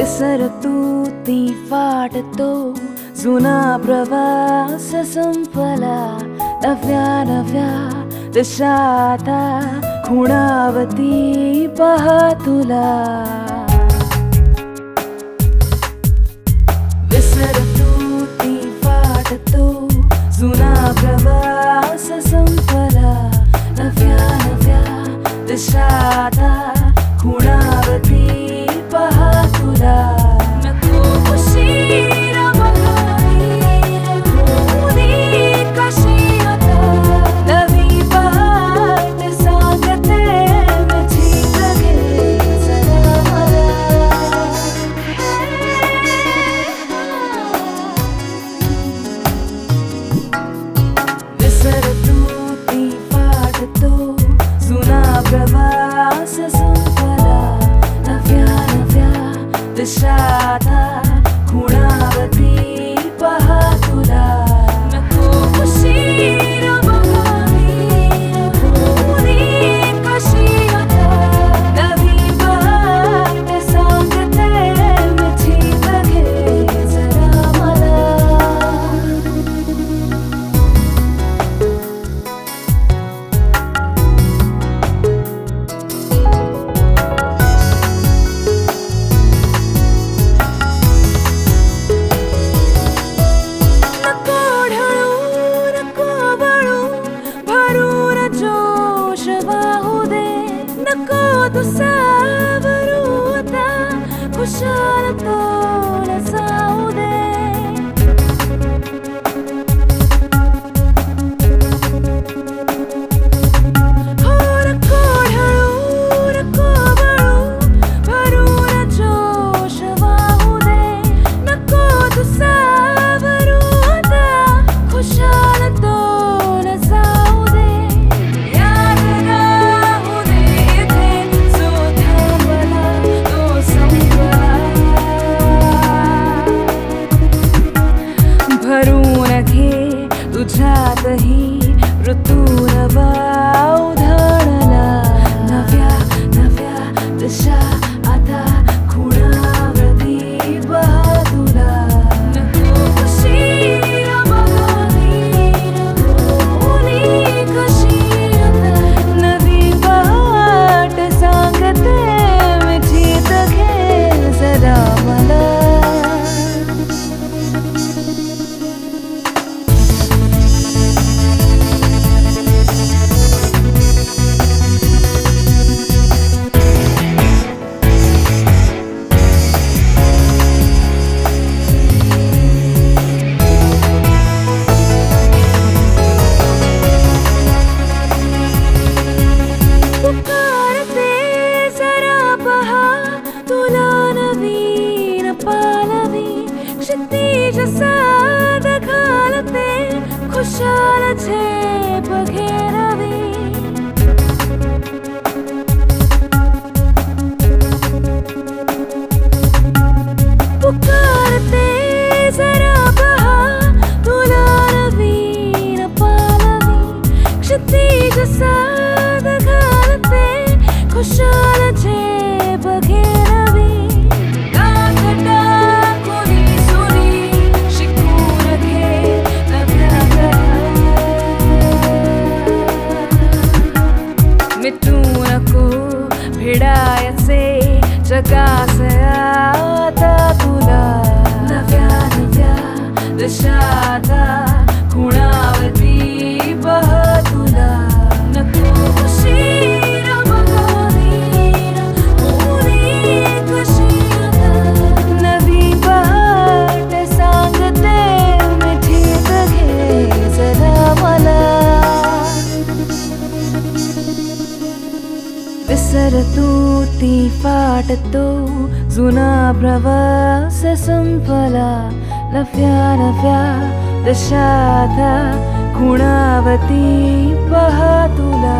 विसरतो ती फाटतो जुना प्रवास संपला नव्या नव्या दिशाता. खुणावती पहा तुला. गाथा गुणावती ಶುಭವಾಹುದೇ ನಕ್ಕೋದು ಸಾವರೂತ ಕುಶಾಲ ತೋಳ ಸಾವುದೇ जसा दखालते खुशाल छे बघेरा विसरतु ती पाटतो जुना भ्रव सम्पला नव्या नव्या गुणावती पहातुला